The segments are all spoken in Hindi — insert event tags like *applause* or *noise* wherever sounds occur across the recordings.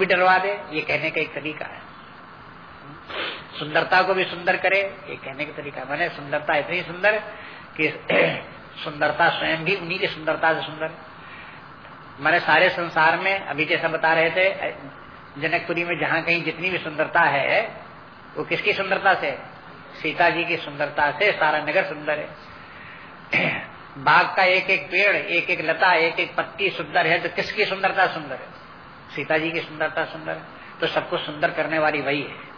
भी डरवा दे, ये कहने का एक तरीका है। सुंदरता को भी सुंदर करे, ये कहने का तरीका मैंने सुंदरता इतनी सुंदर कि *clears throat* सुंदरता स्वयं भी उन्हीं की सुंदरता से सुंदर। मैंने सारे संसार में, अभी जैसा बता रहे थे, जनकपुरी में जहाँ कहीं जितनी भी सुंदरता है, वो किसकी सुंदरता से? सीता जी की सुंदरता से, सारा नगर सुंदर है। *clears throat* बाग का एक एक पेड़, एक एक लता, एक एक पत्ती सुंदर है तो किसकी सुंदरता सुंदर है? सीता जी की सुंदरता सुंदर है तो सबको सुंदर करने वाली वही है।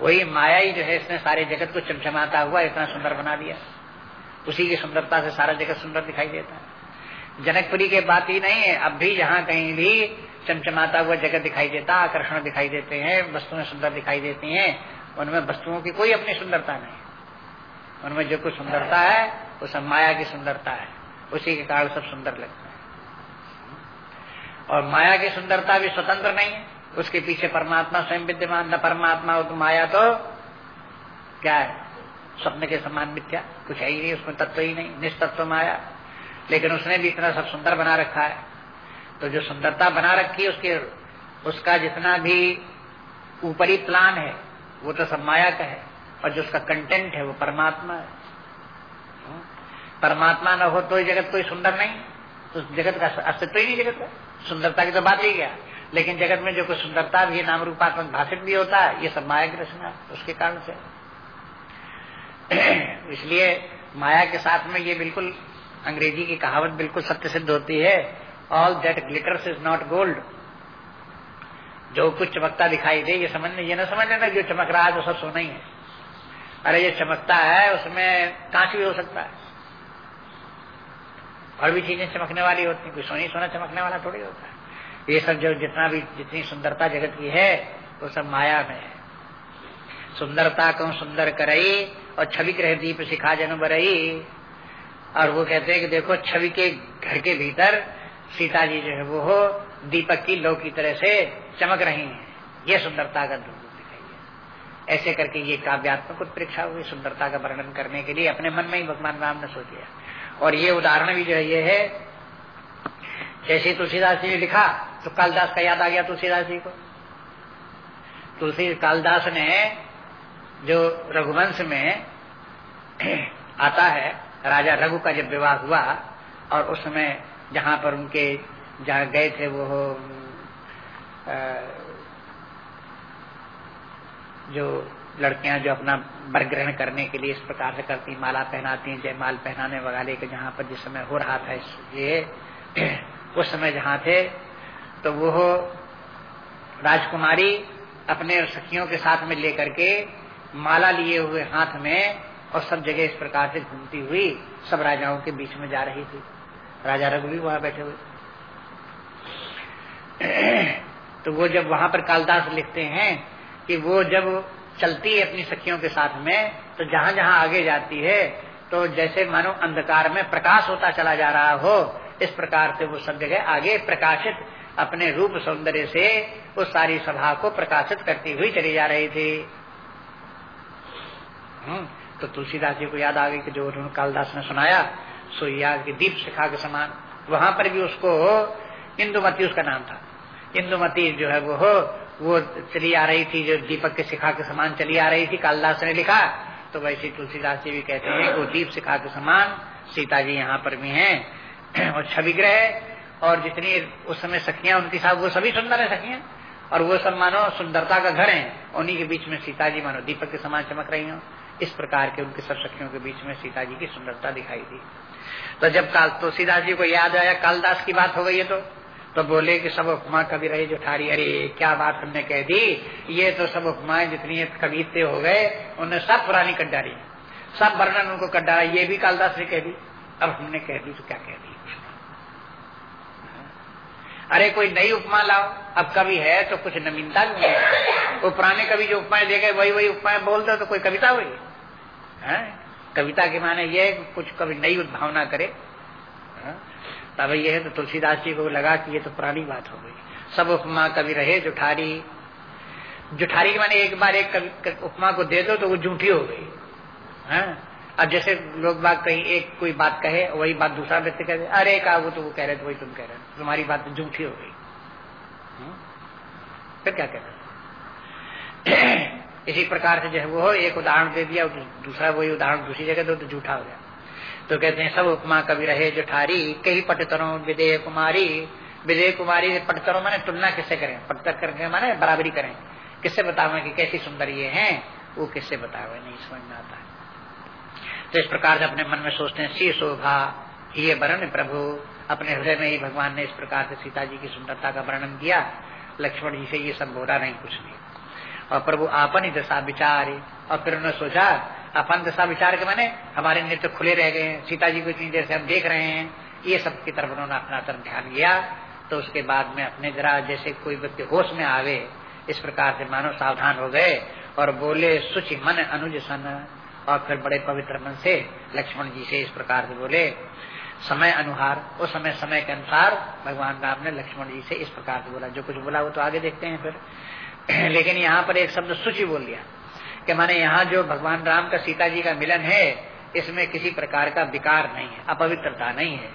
वही माया ही जो है इसने सारे जगत को चमचमाता हुआ, इतना सुंदर बना दिया। उसी की सुंदरता से सारा जगत सुंदर दिखाई देता है। जनकपुरी के बात ही नहीं है, अब भी जहाँ कहीं भी चमचमाता हुआ जगत दिखाई देता, आकर्षण दिखाई देते हैं, वस्तुएँ सुंदर दिखाई देती हैं, उनमें वस्तुओं की कोई अपनी सुंदरता नहीं। उनमें जो कुछ सुंदरता है, वो सब माया की सुंदरता है। उसी के कारण सब सुंदर लगता है। और माया की सुंदरता भी स्वतंत्र नहीं है। उसके पीछे परमात्मा स्वयं विद्यमान, न परमात्मा हो तो माया तो क्या है? स्वप्न के समान मिथ्या। कुछ है ही नहीं, उसमें तत्व ही नहीं, निस्तत्व माया। लेकिन उसने भी इतना सब सुंदर बना रखा है। तो जो सुंदरता बना रखी है उसके, उसका जितना भी ऊपरी प्लान है, वो तो सब माया का है। और जो उसका कंटेंट है, वो परमात्मा है। परमात्मा न हो तो जगत कोई सुंदर नहीं। तो जगत का अस्तित्व ही नहीं जगत का। सुंदरता की तो बात ही गया लेकिन जगत में जो कुछ सुंदरता भी नाम रूपात्मक भाषित भी होता है, ये सब माया की रचना उसके कारण से। *clears throat* इसलिए माया के साथ में ये बिल्कुल अंग्रेज़ी की कहावत बिल्कुल सत्य सिद्ध होती है all that glitters is not gold जो कुछ चमकता दिखाई दे, ये समझ ये ना समझ लेना जो चमक रहा है तो सब सोना ही है। अरे, ये चमकता है, उसमें कांच भी हो सकता है। और भी चीज़ें चमकने वाली होती है, कोई सोनी सोना चमकने वाला थोड़ी होता है। ये सब जो जितना भी, जितनी सुंदरता जगत की है, वो सब माया में है। सुंदरता को सुंदर करई और छवि ग्रह दीप सिखा जन बरई। और वो कहते हैं कि देखो, छवि के घर के भीतर सीता जी जो है, वो हो, दीपक की लो की तरह से चमक रही हैं। ये सुंदरता का रूप दिखाई ऐसे करके ये काव्यात्मक उत्प्रेक्षा हुई सुंदरता का वर्णन करने के लिए अपने मन में ही भगवान राम ने सोच लिया। और ये उदाहरण भी जो है, ये है, जैसे तुलसीदास जी ने लिखा तो कालदास का याद आ गया तुलसीदास जी को। तुलसी, कालदास ने जो रघुवंश में *clears throat* आता है, राजा रघु का जब विवाह हुआ, और उस समय जहाँ पर उनके जहाँ गए थे वो जो लड़कियाँ जो अपना वर ग्रहण करने के लिए इस प्रकार से करती माला पहनाती हैं जयमाल पहनाने वाले के जहाँ पर जिस समय हो रहा था ये *clears throat* उस समय जहाँ थे तो वो राजकुमारी अपने सखियों के साथ में लेकर के माला लिए हुए हाथ में और सब जगह इस प्रकार से घूमती हुई सब राजाओं के बीच में जा रही थी। राजा रघु भी वहाँ बैठे हुए। *clears throat* तो वो जब वहाँ पर कालदास लिखते हैं कि वो जब चलती है अपनी सखियों के साथ में तो जहाँ जहाँ आगे जाती है तो जैसे मानो अंधकार में प्रकाश होता चला जा रहा हो इस प्रकार से वो सब जगह आगे प्रकाशित अपने रूप सौंदर्य से उस सारी सभा को प्रकाशित करती हुई चली जा रही थी। हम्म, तो तुलसीदास जी को याद आ गई कि जो उन्होंने कालदास ने सुनाया सोया की दीप शिखा के समान। वहाँ पर भी उसको इंदुमती उसका नाम था। इंदुमती जो है वो वो चली आ रही थी, जो दीपक के शिखा के समान चली आ रही थी, कालिदास ने लिखा तो वैसे तुलसीदास जी भी कहते हैं, वो दीप शिखा के समान, सीता जी यहाँ पर भी हैं। *clears throat* और छवि ग्रह और जितनी उस समय सखियाँ उनके साथ वो सभी सुंदर है सखियाँ। और वो सब मानो सुंदरता का घर है, उन्हीं के बीच में सीता जी मानो दीपक के समान चमक रही हो। इस प्रकार के उनके सब सखियों के बीच में सीता जी की सुंदरता दिखाई दी। तो जब काल, तुलसीदास जी को याद आया, कालदास की बात हो गई है तो तो बोले कि सब उपमा कभी रहे जो ठारी अरे क्या बात हमने कह दी? ये तो सब उपमाएँ जितनी कविते हो गए, उन्हें सब पुरानी कट डाली सब वर्णन उनको कट डाला ये भी कालदास ने कह दी। अब हमने कह दी तो क्या कह दी? अरे कोई नई उपमा लाओ, अब कभी है तो कुछ नवीनता भी है। वो पुराने कवि जो उपमाएँ दे गए वही वही उपमाएँ बोलते तो कोई कविता हुई है? कविता के माने ये कुछ कभी नई उद्भावना करे? तब ये है तो तुलसीदास जी को लगा कि ये तो पुरानी बात हो गई। सब उपमा कभी रहे, जुठारी। जुठारी के माने एक बार एक उपमा को दे दो तो वो झूठी हो गई। है? अब जैसे लोग बात कहीं, एक कोई बात कहे, वही बात दूसरा व्यक्ति कहे, अरे का वो तो वो कह रहे थे, वही तुम कह रहे हो। तुम्हारी बात तो झूठी हो गई। फिर क्या कहते *clears throat* इसी प्रकार से जो है वो एक उदाहरण दे दिया, दूसरा वही उदाहरण दूसरी जगह दो तो झूठा हो गया। तो कहते हैं, सब उपमा कवि रहे जो ठारी कई पटतरों विदेह कुमारी। विजय कुमारी पटतरों माने तुलना किससे करें? पटतर करके माने बराबरी करें। किससे बतावे कि कैसी सुंदर ये है? वो किससे बतावे नहीं समझ में आता। तो इस प्रकार से अपने मन में सोचते हैं, सी शोभा ये वर्ण प्रभु। अपने हृदय में ही भगवान ने इस प्रकार से सीता जी की सुंदरता का वर्णन किया। लक्ष्मण जी से ये सब बोला नहीं कुछ नहीं और प्रभु आपन ही दशा विचार, और फिर उन्होंने सोचा अपन दशा विचार के मैंने हमारे नेत्र खुले रह गए सीता जी को इतनी देर से हम देख रहे हैं। ये सब की तरफ़ उन्होंने अपना तरफ़ ध्यान दिया। तो उसके बाद में अपने जरा जैसे कोई व्यक्ति होश में आवे, इस प्रकार से मानो सावधान हो गए और बोले, सुचि मन अनुज सन। और फिर बड़े पवित्र मन से लक्ष्मण जी से इस प्रकार से बोले, समय अनुहार उस समय समय के अनुसार भगवान राम ने लक्ष्मण जी से इस प्रकार से बोला। जो कुछ बोला वो तो आगे देखते हैं फिर। *clears throat* लेकिन यहाँ पर एक शब्द सुचि बोल दिया। कि माने यहाँ जो भगवान राम का सीता जी का मिलन है, इसमें किसी प्रकार का विकार नहीं है, अपवित्रता नहीं है,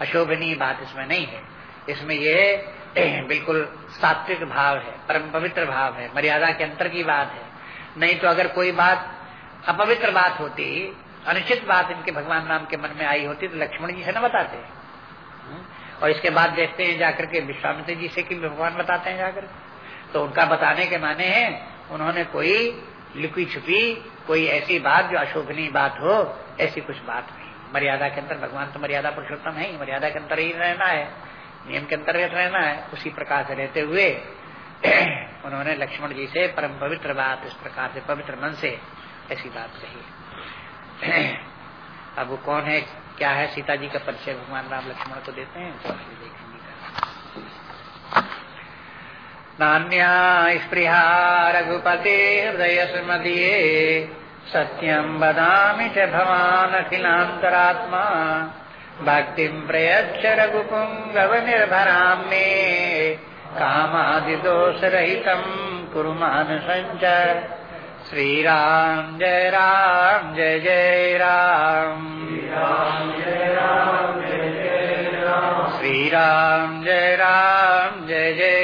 अशोभनीय बात इसमें नहीं है। इसमें ये *clears throat* बिल्कुल सात्विक भाव है, परम पवित्र भाव है, मर्यादा के अंतर की बात है। नहीं तो अगर कोई बात अपवित्र बात होती अनुचित बात इनके भगवान राम के मन में आई होती तो लक्ष्मण जी से न बताते और इसके बाद देखते हैं जाकर के विश्वामित्र जी से कि भगवान बताते हैं जाकर। तो उनका बताने के माने हैं, उन्होंने कोई लुकी छुपी, कोई ऐसी बात जो अशोभनीय बात हो, ऐसी कुछ बात नहीं। मर्यादा के अंदर भगवान तो मर्यादा पुरुषोत्तम है मर्यादा के अंतर ही रहना है, नियम के अंतर्गत रहना है, उसी प्रकार से रहते हुए *clears throat* उन्होंने लक्ष्मण जी से परम पवित्र बात, इस प्रकार से पवित्र मन से ऐसी बात कही। *clears throat* अब वो कौन है, क्या है? सीता जी का परिचय भगवान राम लक्ष्मण को देते हैं तो देखेंगे। नान्या स्पृहा रघुपते हृदय स्मदीये सत्यम बदामि च भवान् अखिलान्तरात्मा भक्ति प्रयच्छ रघुपुङ्गवनिर्भरां मे। कामादिदोषरहितं कुरु मानसञ्च श्रीराम जय राम, जय जय राम। श्रीराम जय राम, जय जय